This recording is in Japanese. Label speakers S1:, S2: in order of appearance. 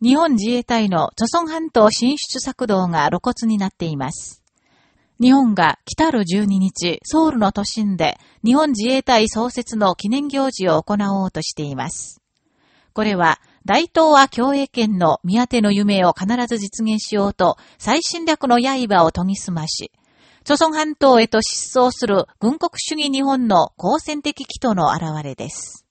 S1: 日本自衛隊の著村半島進出策動が露骨になっています。日本が来たる12日、ソウルの都心で日本自衛隊創設の記念行事を行おうとしています。これは、大東亜共栄圏の宮手の夢を必ず実現しようと、最新略の刃を研ぎ澄まし、朝村半島へと失踪する軍国主義日本の好戦的祈との現れです。